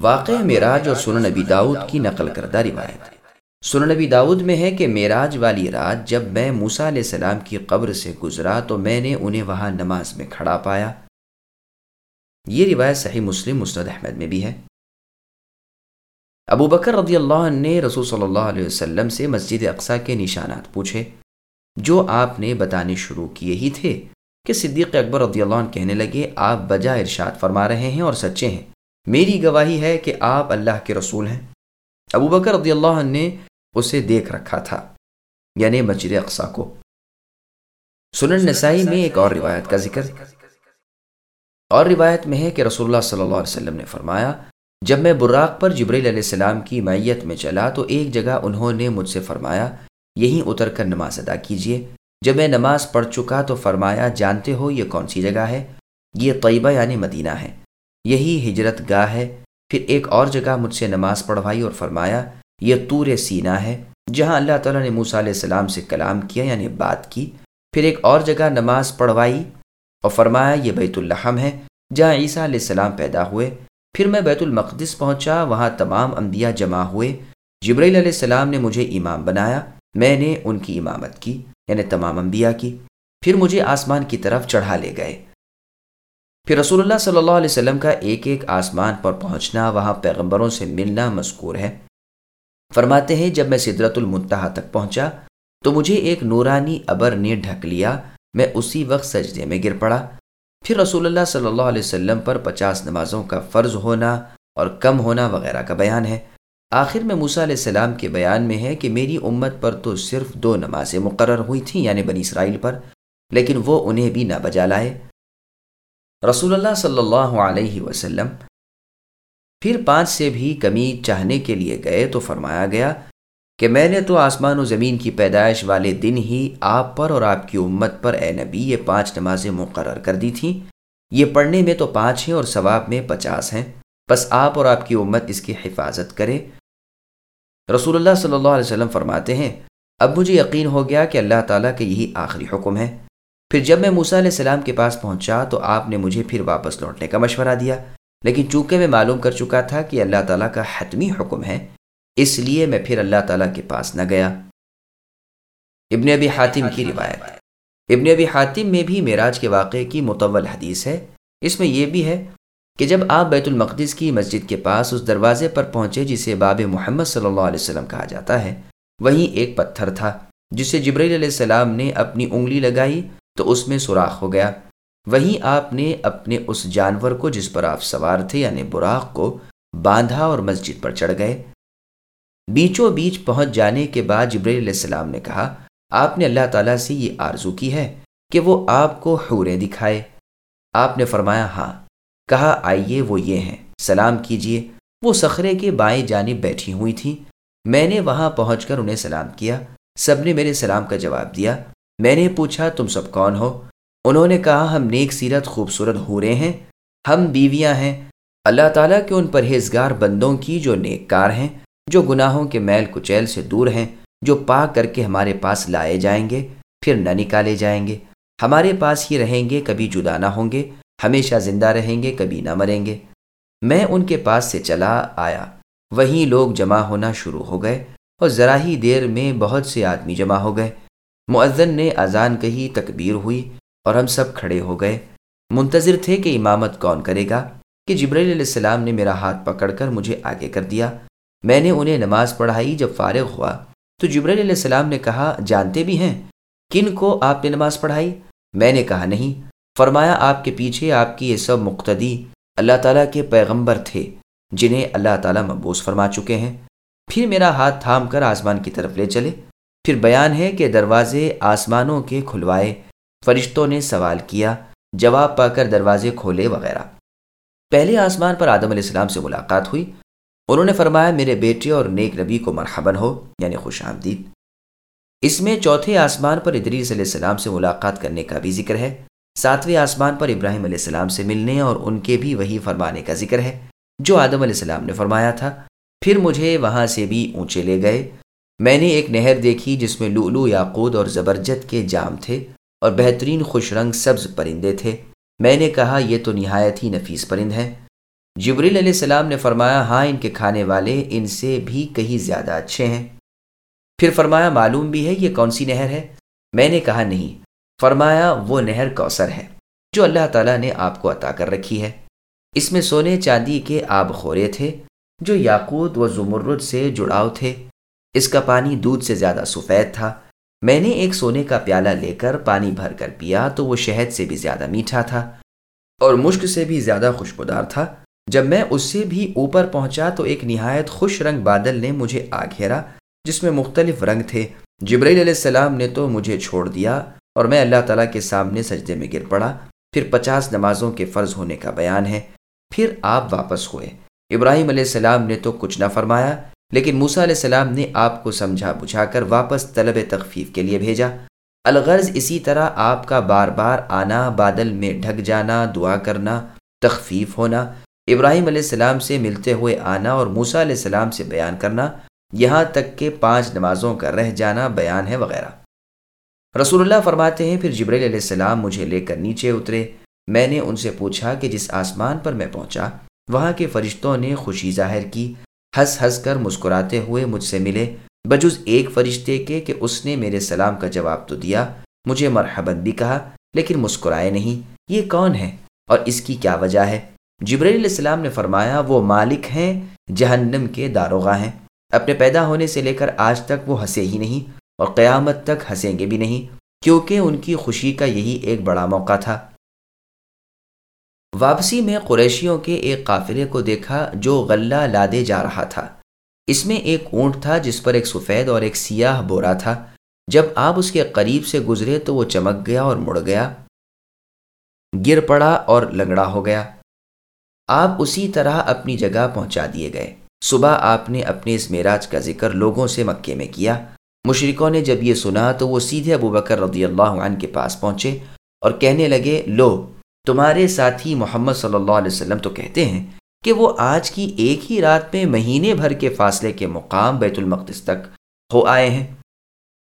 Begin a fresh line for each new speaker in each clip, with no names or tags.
واقع میراج اور سنن نبی داود کی نقل کردہ روایت سنن نبی داود میں ہے کہ میراج والی رات جب میں موسا علیہ السلام کی قبر سے گزرا تو میں نے انہیں وہاں نماز میں کھڑا پایا۔ یہ روایت صحیح مسلم، مسند احمد میں بھی ہے۔ ابو بکر رضی اللہ عنہ نے رسول صلی اللہ علیہ وسلم سے مسجد اقسا کے نشانات پوچھے۔ جو آپ نے بتانے شروع کیے ہی تھے کہ صدیق اکبر رضی اللہ عنہ کہنے لگے، آپ بجا ارشاد فرما رہے ہیں اور سچے ہیں۔ میری گواہی ہے کہ آپ اللہ کے رسول ہیں۔ ابو بکر رضی اللہ عنہ نے اسے دیکھ رکھا تھا یعنی مسجد اقسا کو۔ سنن نسائی میں ایک اور روایت کا ذکر۔ اور روایت میں ہے کہ رسول اللہ صلی اللہ علیہ وسلم نے فرمایا، جب میں براق پر جبریل علیہ السلام کی میت میں چلا تو ایک جگہ انہوں نے مجھ سے فرمایا، یہیں اتر کر نماز ادا کیجیے جب میں نماز پڑھ چکا تو فرمایا، جانتے ہو یہ کون سی جگہ ہے؟ یہ طیبہ یعنی مدینہ ہے۔ یہی ہجرت گاہ ہے۔ پھر ایک اور جگہ مجھ سے نماز پڑھوائی اور فرمایا، یہ طور سینہ ہے، جہاں اللہ تعالیٰ نے موسیٰ علیہ السلام سے کلام کیا یعنی بات کی۔ پھر ایک اور جگہ نماز پڑھوائی اور فرمایا، یہ بیت الحم ہے، جہاں عیسیٰ علیہ السلام پیدا ہوئے۔ پھر میں بیت المقدس پہنچا، وہاں تمام انبیاء جمع ہوئے۔ جبرائیل علیہ السلام نے مجھے امام بنایا، میں نے ان کی امامت کی یعنی تمام انبیاء کی۔ پھر مجھے آسمان کی طرف چڑھا لے گئے۔ پھر رسول اللہ صلی اللہ علیہ وسلم کا ایک ایک آسمان پر پہنچنا، وہاں پیغمبروں سے ملنا مذکور ہے۔ فرماتے ہیں، جب میں سدرت المنتہا تک پہنچا، تو مجھے ایک نورانی ابر نے ڈھک لیا، میں اسی وقت سجدے میں گر پڑا۔ پھر رسول اللہ صلی اللہ علیہ وسلم پر پچاس نمازوں کا فرض ہونا اور کم ہونا وغیرہ کا بیان ہے۔ آخر میں موسیٰ علیہ السلام کے بیان میں ہے کہ میری امت پر تو صرف دو نمازیں مقرر ہوئی تھیں یعنی بنی اسرائیل پر، لیکن وہ انہیں بھی نہ بجا لائے۔ رسول اللہ صلی اللہ علیہ وسلم پھر پانچ سے بھی کمی چاہنے کے لیے گئے تو فرمایا گیا کہ میں نے تو آسمان و زمین کی پیدائش والے دن ہی آپ پر اور آپ کی امت پر اے نبی، یہ پانچ نمازیں مقرر کر دی تھیں۔ یہ پڑھنے میں تو پانچ ہیں اور ثواب میں پچاس ہیں۔ بس آپ اور آپ کی امت اس کی حفاظت کرے رسول اللہ صلی اللہ علیہ وسلم فرماتے ہیں، اب مجھے یقین ہو گیا کہ اللہ تعالیٰ کے یہی آخری حکم ہے۔ پھر جب میں موسیٰ علیہ السلام کے پاس پہنچا تو آپ نے مجھے پھر واپس لوٹنے کا مشورہ دیا۔ لیکن چونکہ میں معلوم کر چکا تھا کہ اللہ تعالیٰ کا حتمی حکم ہے، اس لیے میں پھر اللہ تعالیٰ کے پاس نہ گیا۔ ابن ابی حاتم کی روایت۔ ابن ابی حاتم میں بھی معراج کے واقعے کی متول حدیث ہے۔ اس میں یہ بھی ہے کہ جب آپ بیت المقدس کی مسجد کے پاس اس دروازے پر پہنچے جسے باب محمد صلی اللہ علیہ وسلم کہا جاتا ہے، وہیں ایک پتھر تھا، جسے جبریل علیہ السلام نے اپنی انگلی لگائی تو اس میں سوراخ ہو گیا۔ وہیں آپ نے اپنے اس جانور کو جس پر آپ سوار تھے یعنی براق کو باندھا اور مسجد پر چڑھ گئے۔ بیچوں بیچ پہنچ جانے کے بعد جبریل علیہ السلام نے کہا، آپ نے اللہ تعالیٰ سے یہ آرزو کی ہے کہ وہ آپ کو حوریں دکھائے۔ آپ نے فرمایا ہاں۔ کہا، آئیے، وہ یہ ہیں۔ سلام کیجیے۔ وہ صخرے کے بائیں جانب بیٹھی ہوئی تھیں۔ میں نے وہاں پہنچ کر انہیں سلام کیا۔ سب نے میرے سلام کا جواب دیا۔ میں نے پوچھا، تم سب کون ہو؟ انہوں نے کہا، ہم نیک سیرت، خوبصورت ہو رہے ہیں، ہم بیویاں ہیں۔ اللہ تعالیٰ کے ان پرہیزگار بندوں کی جو نیک کار ہیں، جو گناہوں کے میل کچیل سے دور ہیں، جو پا کر کے ہمارے پاس لائے جائیں گے، پھر نہ نکالے جائیں گے۔ ہمارے پاس ہی رہیں گے، کبھی جدا نہ ہوں گے، ہمیشہ زندہ رہیں گے، کبھی نہ مریں گے۔ میں ان کے پاس سے چلا آیا۔ وہیں لوگ جمع ہونا شروع ہو گئے اور ذرا ہی دیر میں بہت سے آدمی جمع ہو گئے۔ معذن نے اذان کہی تکبیر ہوئی اور ہم سب کھڑے ہو گئے۔ منتظر تھے کہ امامت کون کرے گا کہ جبرائیل علیہ السلام نے میرا ہاتھ پکڑ کر مجھے آگے کر دیا۔ میں نے انہیں نماز پڑھائی جب فارغ ہوا۔ تو جبرائیل علیہ السلام نے کہا، جانتے بھی ہیں؟ کن کو آپ نے نماز پڑھائی؟ میں نے کہا، نہیں۔ فرمایا، آپ کے پیچھے آپ کی یہ سب مقتدی اللہ تعالیٰ کے پیغمبر تھے، جنہیں اللہ تعالیٰ مبوس فرما چکے ہیں۔ پھر میرا ہاتھ تھام کر آسمان کی طرف لے چلے۔ پھر بیان ہے کہ دروازے آسمانوں کے کھلوائے۔ فرشتوں نے سوال کیا، جواب پا کر دروازے کھولے وغیرہ۔ پہلے آسمان پر آدم علیہ السلام سے ملاقات ہوئی۔ انہوں نے فرمایا، میرے بیٹے اور نیک نبی کو مرحبن ہو یعنی خوش آمدید۔ اس میں چوتھے آسمان پر ادریس علیہ السلام سے ملاقات کرنے کا بھی ذکر ہے۔ ساتویں آسمان پر ابراہیم علیہ السلام سے ملنے اور ان کے بھی وہی فرمانے کا ذکر ہے، جو آدم علیہ السلام نے فرمایا تھا۔ پھر مجھے وہاں سے بھی اونچے لے گئے۔ میں نے ایک نہر دیکھی جس میں لولو یاقود اور زبرجت کے جام تھے اور بہترین خوش رنگ سبز پرندے تھے۔ میں نے کہا، یہ تو نہایت ہی نفیس پرند ہے۔ جبریل علیہ السلام نے فرمایا ہاں ان کے کھانے والے ان سے بھی کہیں زیادہ اچھے ہیں۔ پھر فرمایا، معلوم بھی ہے یہ کون سی نہر ہے؟ میں نے کہا، نہیں۔ فرمایا، وہ نہر کوثر ہے، جو اللہ تعالیٰ نے آپ کو عطا کر رکھی ہے۔ اس میں سونے چاندی کے آب خورے تھے، جو یاقوت و زمرد سے جڑاؤ تھے۔ اس کا پانی دودھ سے زیادہ سفید تھا۔ میں نے ایک سونے کا پیالہ لے کر پانی بھر کر پیا تو وہ شہد سے بھی زیادہ میٹھا تھا اور مشک سے بھی زیادہ خوشبودار تھا۔ جب میں اس سے بھی اوپر پہنچا تو ایک نہایت خوش رنگ بادل نے مجھے آ گھیرا، جس میں مختلف رنگ تھے۔ جبرائیل علیہ السلام نے تو مجھے چھوڑ دیا اور میں اللہ تعالیٰ کے سامنے سجدے میں گر پڑا۔ پھر پچاس نمازوں کے فرض ہونے کا بیان ہے۔ پھر آپ واپس ہوئے۔ ابراہیم علیہ السلام نے تو کچھ نہ فرمایا۔ لیکن موسا علیہ السلام نے آپ کو سمجھا بجھا کر واپس طلب تخفیف کے لیے بھیجا۔ الغرض اسی طرح آپ کا بار بار آنا، بادل میں ڈھک جانا، دعا کرنا، تخفیف ہونا، ابراہیم علیہ السلام سے ملتے ہوئے آنا اور موسا علیہ السلام سے بیان کرنا، یہاں تک کہ پانچ نمازوں کا رہ جانا بیان ہے وغیرہ۔ رسول اللہ فرماتے ہیں، پھر جبریل علیہ السلام مجھے لے کر نیچے اترے۔ میں نے ان سے پوچھا کہ جس آسمان پر میں پہنچا، وہاں کے فرشتوں نے خوشی ظاہر کی۔ ہنس ہنس کر مسکراتے ہوئے مجھ سے ملے، بجز ایک فرشتے کے کہ اس نے میرے سلام کا جواب تو دیا، مجھے مرحبت بھی کہا، لیکن مسکرائے نہیں، یہ کون ہے؟ اور اس کی کیا وجہ ہے؟ جبریل علیہ السلام نے فرمایا، وہ مالک ہیں، جہنم کے داروغہ ہیں۔ اپنے پیدا ہونے سے لے کر آج تک وہ ہنسے ہی نہیں، اور قیامت تک ہنسیں گے بھی نہیں، کیونکہ ان کی خوشی کا یہی ایک بڑا موقع تھا۔ واپسی میں قریشیوں کے ایک قافلے کو دیکھا جو غلہ لادے جا رہا تھا۔ اس میں ایک اونٹ تھا جس پر ایک سفید اور ایک سیاہ بورا تھا۔ جب آپ اس کے قریب سے گزرے تو وہ چمک گیا اور مڑ گیا۔ گر پڑا اور لنگڑا ہو گیا۔ آپ اسی طرح اپنی جگہ پہنچا دیے گئے۔ صبح آپ نے اپنے اس معراج کا ذکر لوگوں سے مکے میں کیا۔ مشرقوں نے جب یہ سنا تو وہ سیدھے ابو بکر رضی اللہ عنہ کے پاس پہنچے اور کہنے لگے، لو تمہارے ساتھی محمد صلی اللہ علیہ وسلم تو کہتے ہیں کہ وہ آج کی ایک ہی رات میں مہینے بھر کے فاصلے کے مقام بیت المقدس تک ہو آئے ہیں۔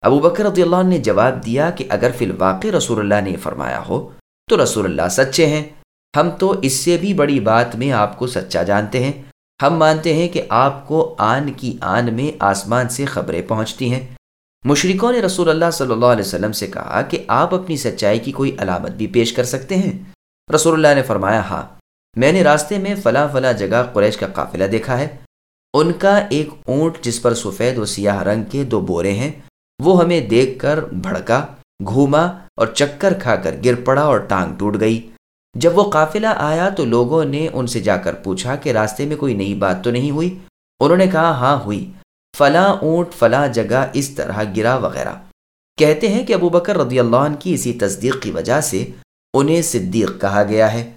ابو بکر رضی اللہ عنہ نے جواب دیا کہ اگر فی الواقع رسول اللہ نے فرمایا ہو تو رسول اللہ سچے ہیں۔ ہم تو اس سے بھی بڑی بات میں آپ کو سچا جانتے ہیں۔ ہم مانتے ہیں کہ آپ کو آن کی آن میں آسمان سے خبریں پہنچتی ہیں۔ مشرقوں نے رسول اللہ صلی اللہ علیہ وسلم سے کہا کہ آپ اپنی سچائی کی کوئی علامت بھی پیش کر سکتے ہیں۔ رسول اللہ نے فرمایا ہاں میں نے راستے میں فلاں فلاں جگہ قریش کا قافلہ دیکھا ہے۔ ان کا ایک اونٹ جس پر سفید و سیاہ رنگ کے دو بورے ہیں، وہ ہمیں دیکھ کر بھڑکا، گھوما اور چکر کھا کر گر پڑا اور ٹانگ ٹوٹ گئی۔ جب وہ قافلہ آیا تو لوگوں نے ان سے جا کر پوچھا کہ راستے میں کوئی نئی بات تو نہیں ہوئی؟ انہوں نے کہا ہاں ہوئی۔ فلاں اونٹ، فلاں جگہ، اس طرح گرا وغیرہ۔ کہتے ہیں کہ ابو بکر رضی اللہ عنہ کی اسی تصدیق کی وجہ سے انہیں صدیق کہا گیا ہے۔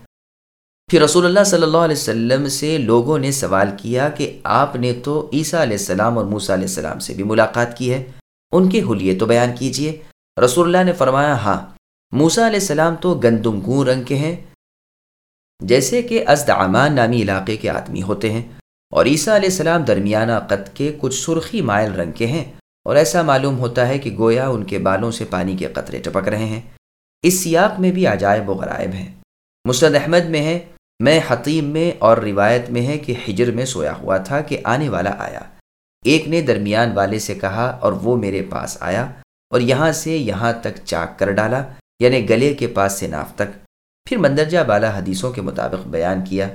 پھر رسول اللہ صلی اللہ علیہ وسلم سے لوگوں نے سوال کیا کہ آپ نے تو عیسیٰ علیہ السلام اور موسیٰ علیہ السلام سے بھی ملاقات کی ہے۔ ان کے حلیے تو بیان کیجیے۔ رسول اللہ نے فرمایا ہاں موسا علیہ السلام تو گندم گون رنگ کے ہیں، جیسے کہ ازد امان نامی علاقے کے آدمی ہوتے ہیں، اور عیسیٰ علیہ السلام درمیانہ قد کے کچھ سرخی مائل رنگ کے ہیں، اور ایسا معلوم ہوتا ہے کہ گویا ان کے بالوں سے پانی کے قطرے ٹپک رہے ہیں۔ اس سیاق میں بھی عجائب و غرائب ہیں۔ مسرد احمد میں ہے، میں حتیم میں اور روایت میں ہے کہ ہجر میں سویا ہوا تھا کہ آنے والا آیا۔ ایک نے درمیان والے سے کہا اور وہ میرے پاس آیا اور یہاں سے یہاں تک چاک کر ڈالا یعنی گلے کے پاس سے ناف تک۔ پھر مندرجہ بالا حدیثوں کے مطابق بیان کیا۔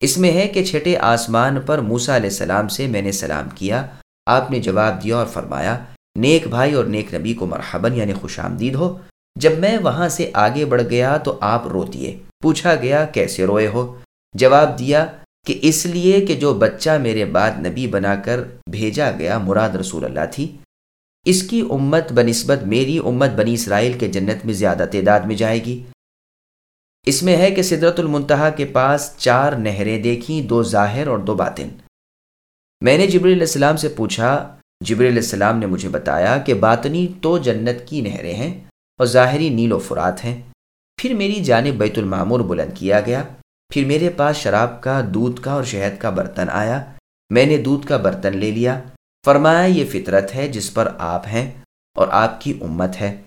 اس میں ہے کہ چھٹے آسمان پر موسا علیہ السلام سے میں نے سلام کیا۔ آپ نے جواب دیا اور فرمایا، نیک بھائی اور نیک نبی کو مرحبن یعنی خوش آمدید ہو۔ جب میں وہاں سے آگے بڑھ گیا تو آپ رو دیے پوچھا گیا، کیسے روئے ہو؟ جواب دیا کہ، اس لیے کہ جو بچہ میرے بعد نبی بنا کر بھیجا گیا مراد رسول اللہ تھی، اس کی امت بنسبت میری امت بنی اسرائیل کے جنت میں زیادہ تعداد میں جائے گی۔ اس میں ہے کہ سدرت المنتہا کے پاس چار نہریں دیکھیں، دو ظاہر اور دو باطن۔ میں نے جبری علیہ السلام سے پوچھا جبری علیہ السلام نے مجھے بتایا کہ باطنی تو جنت کی نہریں ہیں اور ظاہری نیل و فرات ہیں۔ پھر میری جانب بیت المعمور بلند کیا گیا۔ پھر میرے پاس شراب کا، دودھ کا اور شہد کا برتن آیا۔ میں نے دودھ کا برتن لے لیا۔ فرمایا، یہ فطرت ہے جس پر آپ ہیں اور آپ کی امت ہے۔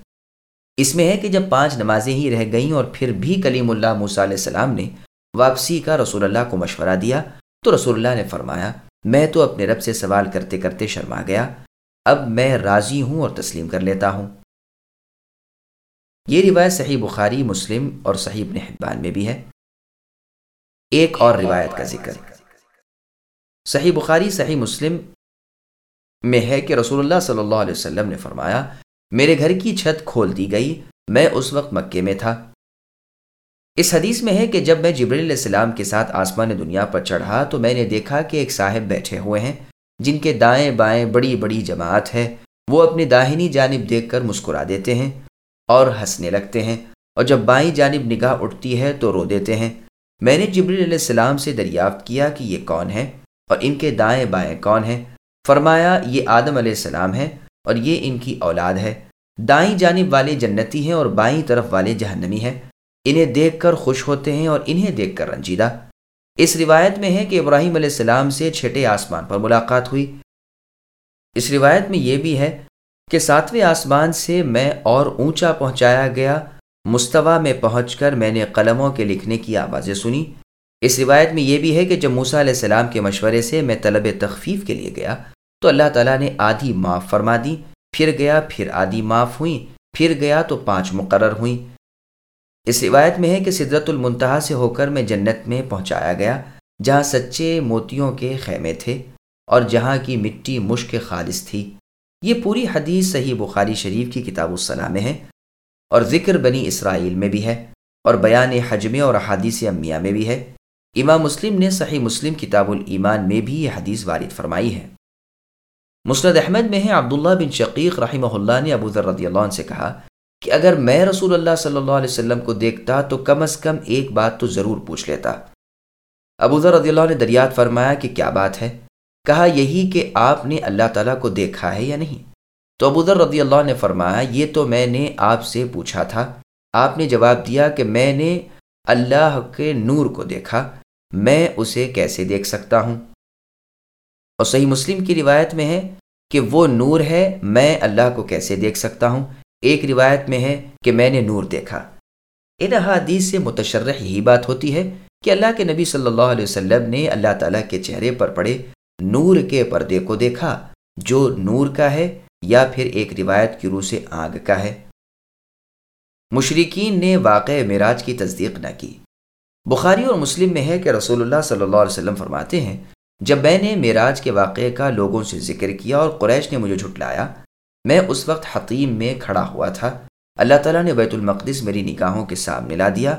اس میں ہے کہ جب پانچ نمازیں ہی رہ گئیں اور پھر بھی کلیم اللہ موسیٰ علیہ السلام نے واپسی کا رسول اللہ کو مشورہ دیا، تو رسول اللہ نے فرمایا، میں تو اپنے رب سے سوال کرتے کرتے شرما گیا۔ اب میں راضی ہوں اور تسلیم کر لیتا ہوں۔ یہ روایت صحیح بخاری، مسلم اور صحیح ابن حبان میں بھی ہے۔ ایک اور روایت کا ذکر۔ صحیح بخاری، صحیح مسلم میں ہے کہ رسول اللہ صلی اللہ علیہ وسلم نے فرمایا، میرے گھر کی چھت کھول دی گئی، میں اس وقت مکے میں تھا۔ اس حدیث میں ہے کہ جب میں جبریل علیہ السلام کے ساتھ آسمان دنیا پر چڑھا تو میں نے دیکھا کہ ایک صاحب بیٹھے ہوئے ہیں، جن کے دائیں بائیں بڑی بڑی جماعت ہے۔ وہ اپنی داہنی جانب دیکھ کر مسکرا دیتے ہیں۔ اور ہنسنے لگتے ہیں اور جب بائیں جانب نگاہ اٹھتی ہے تو رو دیتے ہیں۔ میں نے جبریل علیہ السلام سے دریافت کیا کہ یہ کون ہے اور ان کے دائیں بائیں کون ہیں۔ فرمایا، یہ آدم علیہ السلام ہے اور یہ ان کی اولاد ہے۔ دائیں جانب والے جنتی ہیں اور بائیں طرف والے جہنمی ہیں۔ انہیں دیکھ کر خوش ہوتے ہیں اور انہیں دیکھ کر رنجیدہ۔ اس روایت میں ہے کہ ابراہیم علیہ السلام سے چھٹے آسمان پر ملاقات ہوئی۔ اس روایت میں یہ بھی ہے کہ ساتویں آسمان سے میں اور اونچا پہنچایا گیا مستوا میں پہنچ کر میں نے قلموں کے لکھنے کی آوازیں سنی۔ اس روایت میں یہ بھی ہے کہ جب موسا علیہ السلام کے مشورے سے میں طلب تخفیف کے لیے گیا، تو اللہ تعالیٰ نے آدھی معاف فرما دی، پھر گیا، پھر آدھی معاف ہوئیں پھر گیا تو پانچ مقرر ہوئیں اس روایت میں ہے کہ سدرت المنتہا سے ہو کر میں جنت میں پہنچایا گیا، جہاں سچے موتیوں کے خیمے تھے اور جہاں کی مٹی مشک خالص تھی۔ یہ پوری حدیث صحیح بخاری شریف کی کتاب الصلاح میں ہے اور ذکر بنی اسرائیل میں بھی ہے اور بیان حجم اور حادیث امیہ میں بھی ہے۔ امام مسلم نے صحیح مسلم کتاب الایمان میں بھی یہ حدیث وارد فرمائی ہے۔ مسند احمد میں ہے عبداللہ بن شقیق رحمہ اللہ نے ابو ذر رضی اللہ عنہ سے کہا کہ اگر میں رسول اللہ صلی اللہ علیہ وسلم کو دیکھتا تو کم از کم ایک بات تو ضرور پوچھ لیتا۔ ابو ذر رضی اللہ نے دریات فرمایا کہ کیا بات ہے؟ کہا یہی کہ آپ نے اللہ تعالیٰ کو دیکھا ہے یا نہیں؟ تو ابو ذر رضی اللہ نے فرمایا، یہ تو میں نے آپ سے پوچھا تھا۔ آپ نے جواب دیا کہ میں نے اللہ کے نور کو دیکھا، میں اسے کیسے دیکھ سکتا ہوں؟ اور صحیح مسلم کی روایت میں ہے کہ وہ نور ہے، میں اللہ کو کیسے دیکھ سکتا ہوں؟ ایک روایت میں ہے کہ میں نے نور دیکھا۔ ان احادیث سے متشرح یہی بات ہوتی ہے کہ اللہ کے نبی صلی اللہ علیہ وسلم نے اللہ تعالیٰ کے چہرے پر پڑے نور کے پردے کو دیکھا، جو نور کا ہے یا پھر ایک روایت کی روح سے آگ کا ہے۔ مشرقین نے واقع معراج کی تصدیق نہ کی۔ بخاری اور مسلم میں ہے کہ رسول اللہ صلی اللہ علیہ وسلم فرماتے ہیں، جب میں نے معراج کے واقعے کا لوگوں سے ذکر کیا اور قریش نے مجھے جھٹلایا، میں اس وقت حتیم میں کھڑا ہوا تھا۔ اللہ تعالیٰ نے بیت المقدس میری نگاہوں کے سامنے لا دیا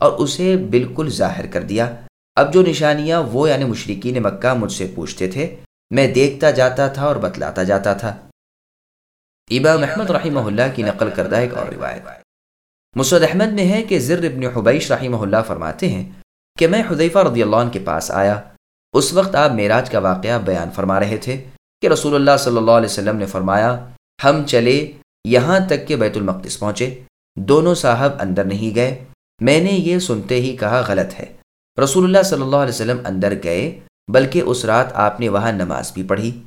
اور اسے بالکل ظاہر کر دیا۔ اب جو نشانیاں وہ یعنی مشرقین مکہ مجھ سے پوچھتے تھے، میں دیکھتا جاتا تھا اور بتلاتا جاتا تھا۔ امام محمد رحمہ اللہ کی نقل کردہ ایک اور روایت۔ مسعد احمد میں ہے کہ ذر ابن حبیش رحمہ اللہ فرماتے ہیں کہ میں حذیفہ رضی اللہ عنہ کے پاس آیا۔ اس وقت آپ معراج کا واقعہ بیان فرما رہے تھے کہ رسول اللہ صلی اللہ علیہ وسلم نے فرمایا، ہم چلے، یہاں تک کہ بیت المقدس پہنچے۔ دونوں صاحب اندر نہیں گئے۔ میں نے یہ سنتے ہی کہا، غلط ہے۔ رسول اللہ صلی اللہ علیہ وسلم اندر گئے، بلکہ اس رات آپ نے وہاں نماز بھی پڑھی۔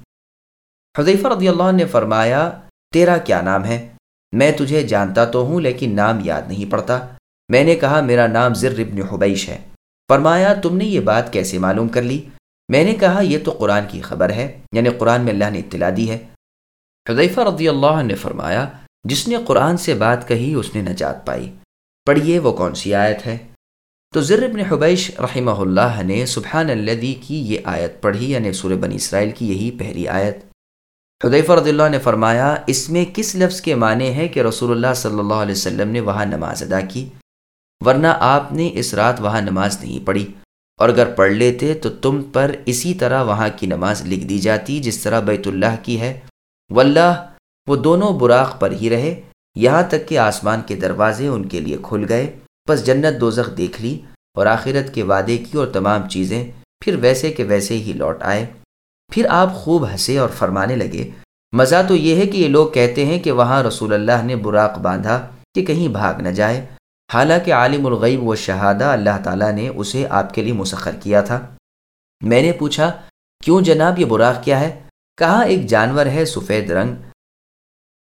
حذیفہ رضی اللہ عنہ نے فرمایا، تیرا کیا نام ہے؟ میں تجھے جانتا تو ہوں، لیکن نام یاد نہیں پڑتا۔ میں نے کہا، میرا نام ذر ابن حبیش ہے۔ فرمایا، تم نے یہ بات کیسے معلوم کر لی؟ میں نے کہا، یہ تو قرآن کی خبر ہے یعنی قرآن میں اللہ نے اطلاع دی ہے۔ حضیفہ رضی اللہ نے فرمایا، جس نے قرآن سے بات کہی، اس نے نجات پائی۔ پڑھیے وہ کون سی آیت ہے؟ تو ذر ابن حبیش رحمہ اللہ نے سبحان الدی کی یہ آیت پڑھی یعنی سور بنی اسرائیل کی یہی پہلی آیت۔ حدیفہ رضی اللہ نے فرمایا، اس میں کس لفظ کے معنی ہے کہ رسول اللہ صلی اللہ علیہ وسلم نے وہاں نماز ادا کی؟ ورنہ آپ نے اس رات وہاں نماز نہیں پڑھی۔ اور اگر پڑھ لیتے تو تم پر اسی طرح وہاں کی نماز لکھ دی جاتی جس طرح بیت اللہ کی ہے۔ واللہ، وہ دونوں براق پر ہی رہے، یہاں تک کہ آسمان کے دروازے ان کے لیے کھل گئے۔ بس جنت دوزخ دیکھ لی اور آخرت کے وعدے کی اور تمام چیزیں پھر ویسے کہ ویسے ہی لوٹ آئے۔ پھر آپ خوب ہنسے اور فرمانے لگے۔ مزہ تو یہ ہے کہ یہ لوگ کہتے ہیں کہ وہاں رسول اللہ نے براق باندھا کہ کہیں بھاگ نہ جائے۔ حالانکہ عالم الغیب و شہادہ اللہ تعالیٰ نے اسے آپ کے لیے مسخر کیا تھا۔ میں نے پوچھا، کیوں جناب یہ براق کیا ہے؟ کہا ایک جانور ہے سفید رنگ؟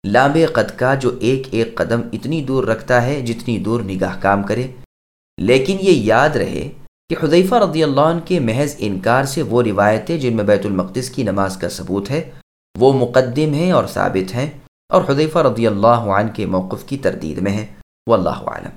لامبے قد کا جو ایک ایک قدم اتنی دور رکھتا ہے جتنی دور نگاہ کام کرے۔ لیکن یہ یاد رہے کہ حذیفہ رضی اللہ عنہ کے محض انکار سے وہ روایتیں جن میں بیت المقدس کی نماز کا ثبوت ہے، وہ مقدم ہیں اور ثابت ہیں اور حذیفہ رضی اللہ عنہ کے موقف کی تردید میں ہیں۔ واللہ عالم